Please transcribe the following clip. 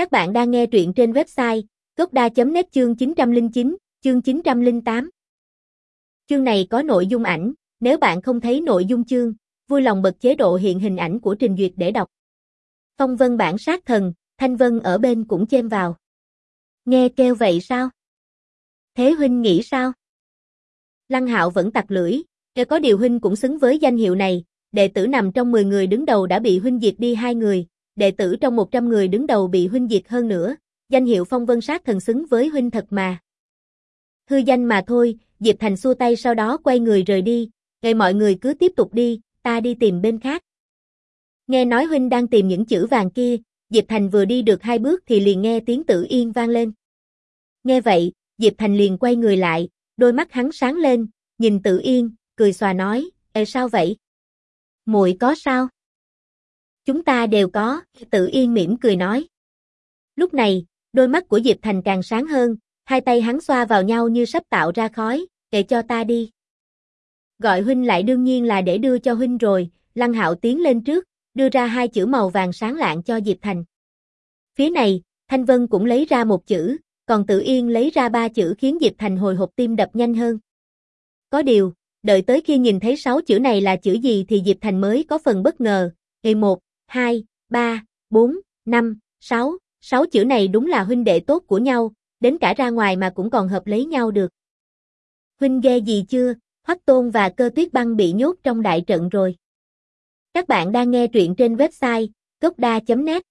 Các bạn đang nghe truyện trên website gocda.net chương 909, chương 908. Chương này có nội dung ảnh, nếu bạn không thấy nội dung chương, vui lòng bật chế độ hiện hình ảnh của trình duyệt để đọc. Phong vân bản sát thần, Thanh Vân ở bên cũng chêm vào. Nghe kêu vậy sao? Thế huynh nghĩ sao? Lăng Hạo vẫn tặc lưỡi, kể có điều huynh cũng xứng với danh hiệu này, đệ tử nằm trong 10 người đứng đầu đã bị huynh diệt đi hai người, đệ tử trong 100 người đứng đầu bị huynh diệt hơn nữa, danh hiệu phong vân sát thần xứng với huynh thật mà. Hư danh mà thôi, Diệp Thành xua tay sau đó quay người rời đi, ngày mọi người cứ tiếp tục đi, ta đi tìm bên khác. Nghe nói huynh đang tìm những chữ vàng kia, Diệp Thành vừa đi được hai bước thì liền nghe tiếng tự yên vang lên. Nghe vậy, Diệp Thành liền quay người lại, đôi mắt hắn sáng lên, nhìn tự yên, cười xòa nói, Ê sao vậy? muội có sao? Chúng ta đều có, tự yên mỉm cười nói. Lúc này, đôi mắt của Diệp Thành càng sáng hơn, hai tay hắn xoa vào nhau như sắp tạo ra khói, để cho ta đi. Gọi huynh lại đương nhiên là để đưa cho huynh rồi, Lăng Hạo tiến lên trước, đưa ra hai chữ màu vàng sáng lạng cho Diệp Thành. Phía này, Thanh Vân cũng lấy ra một chữ, còn Tự Yên lấy ra ba chữ khiến Diệp Thành hồi hộp tim đập nhanh hơn. Có điều, đợi tới khi nhìn thấy sáu chữ này là chữ gì thì Diệp Thành mới có phần bất ngờ, ngày một. 2, 3, 4, 5, 6, 6 chữ này đúng là huynh đệ tốt của nhau, đến cả ra ngoài mà cũng còn hợp lấy nhau được. Huynh ghê gì chưa, Hoắc Tôn và Cơ Tuyết Băng bị nhốt trong đại trận rồi. Các bạn đang nghe truyện trên website gocda.net